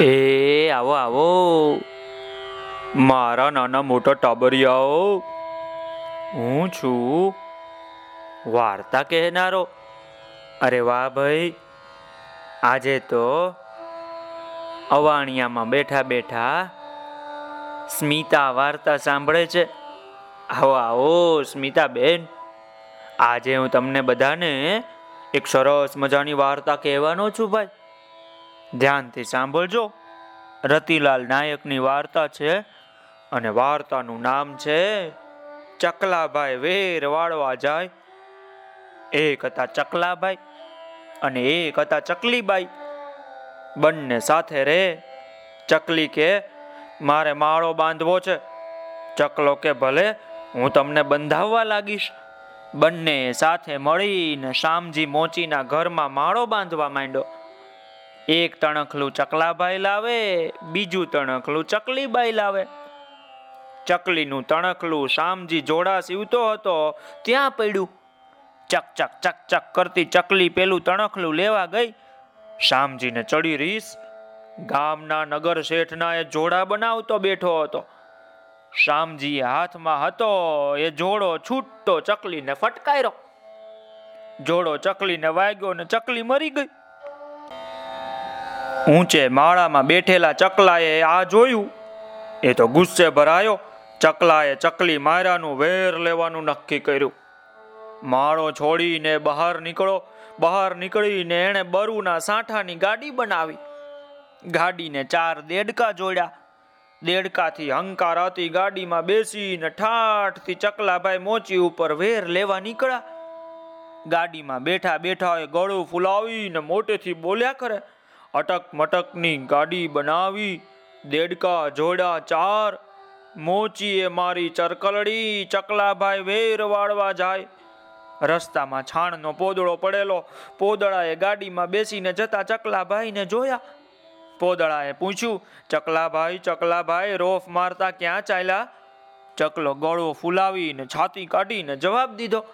એ, આવો આવો. મારા નાના મોટા ટાબરિયાઓ, હું છું. વાર્તા કહેનારો. અરે વાહ ભાઈ, આજે તો અવાણિયામાં બેઠા બેઠા સ્મિતા વાર્તા સાંભળે છે. આવો આવો સ્મિતા બેન આજે હું તમને બધાને એક સરસ મજાની વાર્તા કહેવાનો છું ભાઈ. ધ્યાનથી સાંભળજો. રતિલાલ નાયકની વાર્તા છે અને વાર્તાનું નામ છે, ચકલાભાઈ વેર વાળવા જાય. એક હતા ચકલાભાઈ અને એક હતા ચકલીબાઈ. બંને સાથે રે. ચકલી કે, મારે માળો બાંધવો છે. ચકલો કે, ભલે, હું તમને બંધાવવા લાગીશ. બંને સાથે મળીને શામજી મોચીના ઘરમાં માળો બાંધવા માંડ્યો. એક તણખલું ચકલાભાઈ લાવે, બીજું તણખલું ચકલીબાઈ લાવે. ચકલીનું તણખલું શામજી જોડા સીવતો હતો, ત્યાં પડ્યું. ચક ચક ચક ચક કરતી ચકલી પેલું તણખલું લેવા ગઈ. શામજીને ચડી રીસ. ગામના નગર શેઠના એ જોડા બનાવતો બેઠો હતો. શામજી હાથમાં હતો, એ જોડો છૂટતો ચકલીને ફટકાયરો જોડો ચકલીને વાગ્યો ને ચકલી મરી ગઈ. ઊંચે માળામાં બેઠેલા ચકલાએ આ જોયું. એ તો ગુસ્સે ભરાયો. ચકલાએ ચકલી માર્યાનું વેર લેવાનું નક્કી કર્યું. માળો છોડીને બહાર નીકળો. બહાર નીકળીને એણે બરુના સાંઠાની ગાડી બનાવી. ગાડીને ચાર દેડકા જોડ્યા. દેડકાથી હંકાર હતી ગાડીમાં બેસીને ઠાઠથી ચકલાભાઈ મોચી ઉપર વેર લેવા નીકળ્યા. ગાડીમાં બેઠા બેઠા એ ગળું ફૂલાવીને મોટેથી બોલ્યા કરે. અટક મટકની ગાડી બનાવી, દેડકા જોડા ચાર, મોચીએ મારી ચરકલડી, ચકલાભાઈ વેર વાળવા જાય. રસ્તામાં છાણનો પોદળો પડેલો, પોદળાએ ગાડીમાં બેસીને જતા ચકલાભાઈને જોયા. પોદળાએ પૂછ્યું, ચકલાભાઈ ચકલાભાઈ, રોફ મારતા ક્યાં ચાલ્યા? ચકલો ગળો ફૂલાવીને છાતી કાઢીને જવાબ દીધો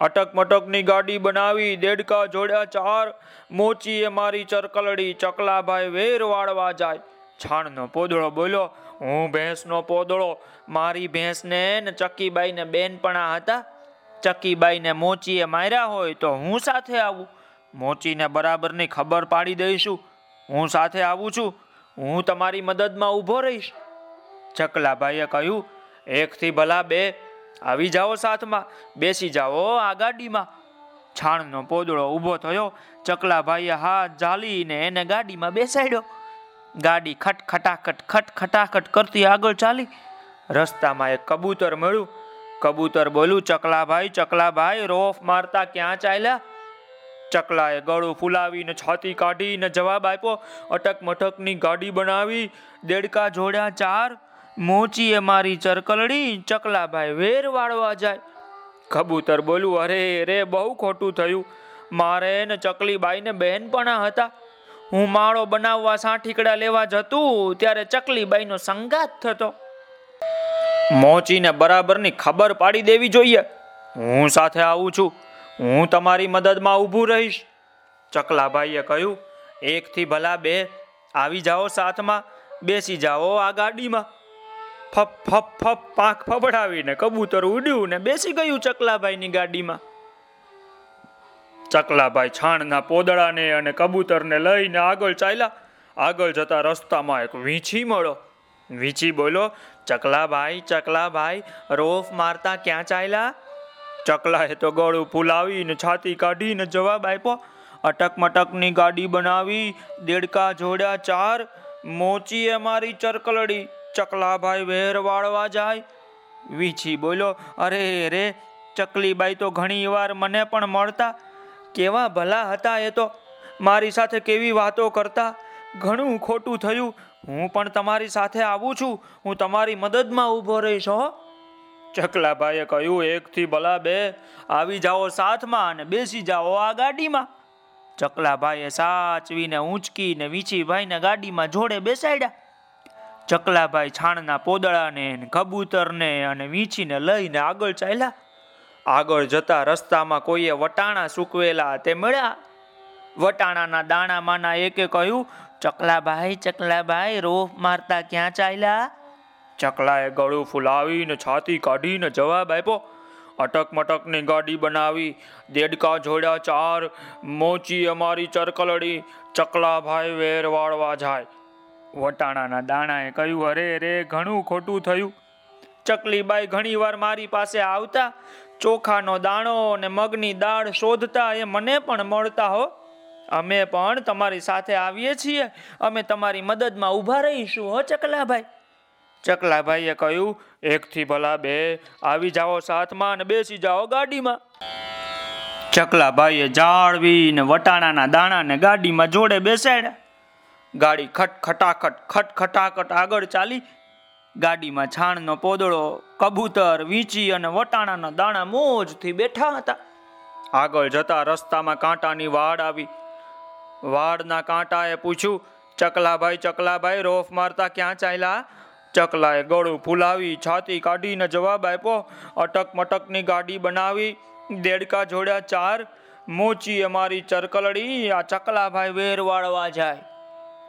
અટક મટકની ગાડી બનાવી દેડકા જોડ્યા ચાર. મોચીએ મારી ચરકલડી ચકલાભાઈ વેર વાળવા જાય. છાણનો પોદળો બોલ્યો, હું ભેંસનો પોદળો. મારી ભેંસને ને ચકીબાઈને બેનપણા હતા. ચકીબાઈને મોચીએ માર્યા હોય તો હું સાથે આવું. મોચીને બરાબરની ખબર પાડી દઈશું. હું સાથે આવું છું. હું તમારી મદદમાં ઊભો રહીશ. ચકલાભાઈએ કહ્યું, એકથી ભલા બે. આવી જાઓ સાથમાં, બેસી જાઓ આ ગાડીમાં. છાણનો પોદળો ઊભો થયો, ચકલાભાઈએ હાથ ઝાલીને એને ગાડીમાં બેસાડ્યો. ગાડી ખટ ખટાખટ ખટ ખટાખટ કરતી આગળ ચાલી. રસ્તામાં એક કબૂતર મળ્યું. કબૂતર બોલ્યું, ચકલાભાઈ ચકલાભાઈ, રોફ મારતા ક્યાં ચાલ્યા? ચકલાએ ગળું ફૂલાવીને છાતી કાઢીને જવાબ આપ્યો અટક મટકની ગાડી બનાવી, દેડકા જોડ્યા ચાર. મોચીએ મારી ચરકલડી ચકલાભાઈ વેર વાળવા જાય. કબૂતર બોલું અરે, રે, બહુ ખોટું થયું. મારે ને ચકલીબાઈને બહેનપણા હતા. હું માળો બનાવવા સાઠીકડા લેવા જતું ત્યારે ચકલીબાઈનો સંગાત થતો. મોચીને બરાબરની ખબર પાડી દેવી જોઈએ. હું સાથે આવું છું. હું તમારી મદદમાં ઊભું રહીશ. ચકલાભાઈએ કહ્યું, એકથી ભલા બે, આવી જાઓ સાથમાં, બેસી જાઓ આ ગાડીમાં. ફપ ફપ ફપ, પાંખ ફફડાવીને કબૂતર ઉડ્યું ને બેસી ગયું ચકલાભાઈની ગાડીમાં. ચકલાભાઈ છાણના પોદળાને અને કબૂતરને લઈને આગળ ચાલ્યા. આગળ જતા રસ્તામાં એક વીંછી મળો વીંછી બોલો ચકલાભાઈ ચકલાભાઈ, રોફ મારતા ક્યાં ચાલ્યા? ચકલાએ તો ગળું ફૂલાવીને છાતી કાઢીને જવાબ આપ્યો અટક મટકની ગાડી બનાવી, દેડકા જોડ્યા ચાર મોચીએ મારી ચરકલડી. ચકલાભાઈ વેર વાળવા જાય. વીછી બોલો અરે રે, ચકલીબાઈ તો ઘણી મને પણ મળતા. કેવા ભલા હતા એ તો. મારી સાથે કેવી વાતો કરતા. ઘણું ખોટું થયું. હું પણ તમારી સાથે આવું છું. હું તમારી મદદમાં ઊભો રહીશ, હો. ચકલાભાઈએ કહ્યું, એકથી ભલા બે. આવી જાઓ સાથમાં અને બેસી જાઓ આ ગાડીમાં. ચકલાભાઈએ સાચવીને ઊંચકીને વીછીભાઈને ગાડીમાં જોડે બેસાડ્યા. ચકલાભાઈ છાણના પોદળાને કબૂતરને અને વીંછીને લઈને આગળ ચાલ્યા. આગળ જતા રસ્તામાં કોઈએ વટાણા સૂકવેલા તે મળ્યા. વટાણાના દાણામાંના એકે કહ્યું, ચકલાભાઈ ચકલાભાઈ રોફ મારતા ક્યાં ચાલ્યા? ચકલાએ ગળું ફૂલાવીને છાતી કાઢીને જવાબ આપ્યો અટક મટકની ગાડી બનાવી, દેડકા જોડ્યા ચાર, મોચી અમારી ચરકલડી, ચકલાભાઈ વેર વાળવા જાય. વટાણાના દાણાએ કહ્યું, અરે રે, ઘણું ખોટું થયું. ચકલીબાઈ ઘણીવાર મારી પાસે આવતા ચોખાનો દાણો અને મગની દાળ શોધતા એ મને પણ મળતા હો. અમે પણ તમારી સાથે આવીએ છીએ. અમે તમારી મદદમાં ઊભા રહીશું, હો ચકલાભાઈ. ચકલાભાઈએ કહ્યું, એકથી ભલા બે, આવી જાઓ સાથમાં અને બેસી જાઓ ગાડીમાં. ચકલાભાઈએ જાળવીને વટાણાના દાણાને ગાડીમાં જોડે બેસાડ્યા. ગાડી ખટ ખટાખટ ખટ ખટાખટ આગળ ચાલી. ગાડીમાં છાણનો પોદળો, કબૂતર, વીંચી અને વટાણાના દાણા મોજથી બેઠા હતા. આગળ જતા રસ્તામાં કાંટાની વાડ આવી. વાડના કાંટાએ પૂછ્યું, ચકલાભાઈ ચકલાભાઈ, રોફ મારતા ક્યાં ચાલ્યા? ચકલાએ ગળું ફૂલાવી, છાતી કાઢીને જવાબ આપ્યો અટક મટકની ગાડી બનાવી, દેડકા જોડ્યા ચાર. મોચી અમારી ચરકલડી, આ ચકલાભાઈ વેર વાળવા જાય.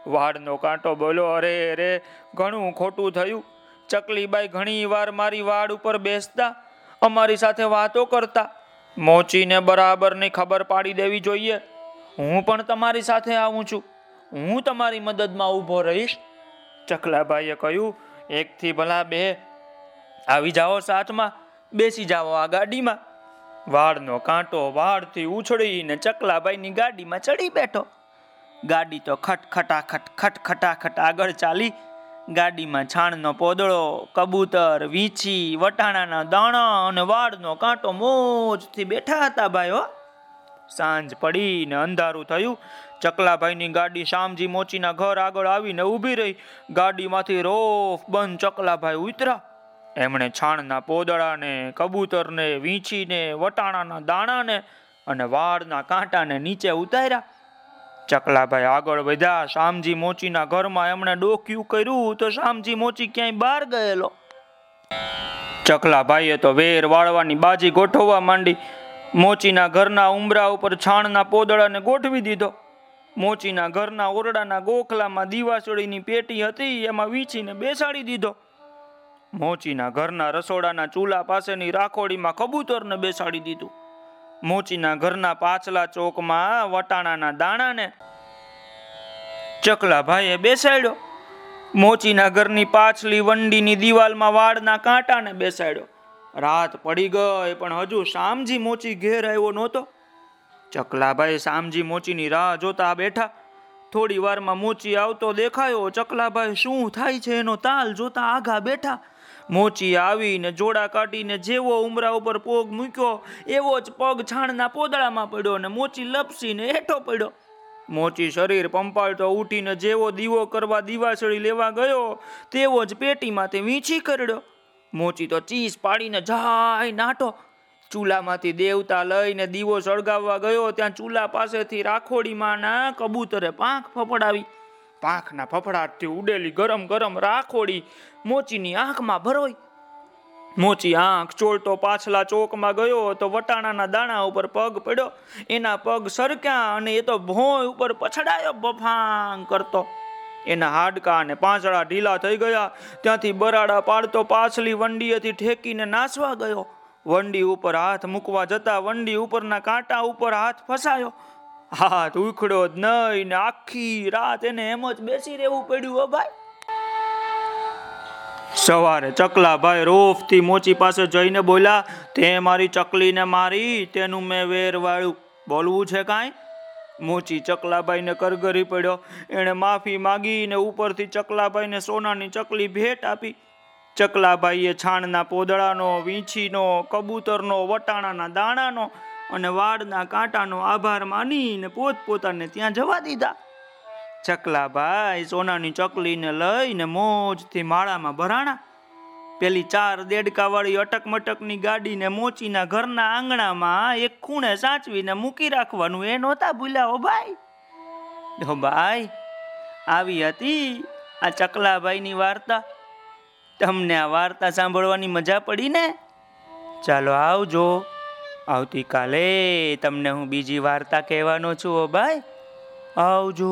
વાડનો કાંટો બોલો, અરે અરે, ઘણું ખોટું થયું. ચકલીબાઈ ઘણી વાર મારી વાડ ઉપર બેસતા, અમારી સાથે વાતો કરતા. મોચીને બરાબરની ખબર પાડી દેવી જોઈએ. હું પણ તમારી સાથે આવું છું. હું તમારી મદદમાં ઊભો રહીશ. ચકલાભાઈએ કહ્યું, એકથી ભલા બે. આવી જાઓ સાથમાં. બેસી જાઓ આ ગાડીમાં. વાળનો કાંટો વાળથી ઉછળીને ચકલાભાઈની ગાડીમાં ચડી બેઠો. ગાડી તો ખટખટાખટ ખટખટાખટ આગળ ચાલી. ગાડીમાં છાણનો પોદળો, કબૂતર, વીંછી, વટાણાના દાણા અને વાળનો કાંટો મોજથી બેઠા હતા ભાઈઓ સાંજ પડીને અંધારું થયું. ચકલાભાઈની ગાડી શામજી મોચીના ઘર આગળ આવીને ઊભી રહી. ગાડીમાંથી રોફ બંધ ચકલાભાઈ ઉતરા એમણે છાણના પોદળાને, કબૂતરને, વીંછીને, વટાણાના દાણાને અને વાળના કાંટાને નીચે ઉતાર્યા. ચકલાભાઈ આગળ વધ્યા. શામજી મોચીના ઘરમાં એમણે ડોક્યું કર્યું તો શામજી મોચી ક્યાંય બહાર ગયેલો. ચકલાભાઈએ તો વેર વાળવાની બાજી ગોઠવવા માંડી. મોચીના ઘરના ઉમરા ઉપર છાણના પોદળાને ગોઠવી દીધો. મોચીના ઘરના ઓરડાના ગોખલામાં દીવાસળીની પેટી હતી, એમાં વીછીને બેસાડી દીધો. મોચીના ઘરના રસોડાના ચૂલા પાસેની રાખોડીમાં કબૂતરને બેસાડી દીધું. મોચીના ઘરના પાછલા ચોકમાં વટાણાના દાણાને ચકલાભાઈએ બેસાડ્યો. મોચીના ઘરની પાછલી વંડીની દિવાલમાં વાળના કાંટાને બેસાડ્યો. રાત પડી ગઈ પણ હજુ શામજી મોચી ઘેર આવ્યો નહોતો. ચકલાભાઈ શામજી મોચીની રાહ જોતા બેઠા. થોડી વારમાં મોચી આવતો દેખાયો. ચકલાભાઈ, શું થાય છે? એનો તાલ જોતા આઘા બેઠા. મોચી આવીને, જોડા કાઢીને, જેવો ઉમરા ઉપર પોગ મૂક્યો, એવો જ પગ છાણના પોદળામાં પડ્યો ને મોચી લપસીને હેઠો પડ્યો. મોચી શરીર પંપાળતો ઉઠીને જેવો દીવો કરવા દીવાસળી લેવા ગયો, તેવો જ પેટીમાંથી વીંછી કરડ્યો. મોચી તો ચીસ પાડીને જાય નાટો. ચૂલામાંથી દેવતા લઈને દીવો સળગાવવા ગયો, ત્યાં ચૂલા પાસેથી રાખોડીમાંના કબૂતરે પાંખ ફફડાવી. પાંખના ફફડાટથી ઉડેલી ગરમ ગરમ રાખોડી મોચીની આંખમાં ભરોઈ. મોચી આંખ ચોલતો પાછલા ચોકમાં ગયો તો વટાણાના દાણા ઉપર પગ પડ્યો. એના પગ સરક્યા અને એ તો ભોંય ઉપર પછડાયો બફાંગ કરતો. એના હાડકા અને પાંચડા ઢીલા થઈ ગયા. ત્યાંથી બરાડા પાડતો પાછલી વંડીએથી ઠેકીને નાસવા ગયો. વંડી ઉપર હાથ મૂકવા જતા વંડી ઉપરના કાંટા ઉપર હાથ ફસાયો. હાથ ઉખડો જ નહીં ને આખી રાત એને એમ જ બેસી રહેવું પડ્યું હો ભાઈ. સવારે ચકલાભાઈ રોફથી મોચી પાસે જઈને બોલ્યા, તે મારી ચકલીને મારી, તેનું મેં વેર વાળું. બોલવું છે કાંઈ? મોચી ચકલાભાઈને કરગરી પડ્યો. એણે માફી માગીને ઉપરથી ચકલાભાઈને સોનાની ચકલી ભેટ આપી. ચકલાભાઈએ છાણના પોદળાનો, વીંછીનો, કબૂતરનો, વટાણાના દાણાનો અને વાડના કાંટાનો આભાર માનીને પોતપોતાને ત્યાં જવા દીધા. ચકલાભાઈ સોનાની ચકલીને લઈને મોજથી માળામાં ભરાણા. પેલી ચાર દેડકાવાળી અટક મટકની ગાડીને મોચીના ઘરના આંગણામાં એક ખૂણે સાચવીને મૂકી રાખવાનું એ નહોતા ભૂલ્યા હો ભાઈ. હો ભાઈ, આવી હતી આ ચકલાભાઈની વાર્તા. તમને આ વાર્તા સાંભળવાની મજા પડી ને? ચાલો આવજો. આવતીકાલે તમને હું બીજી વાર્તા કહેવાનો છું ઓ ભાઈ. આવજો.